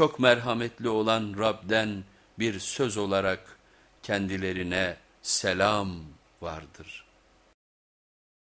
çok merhametli olan Rab'den bir söz olarak kendilerine selam vardır.''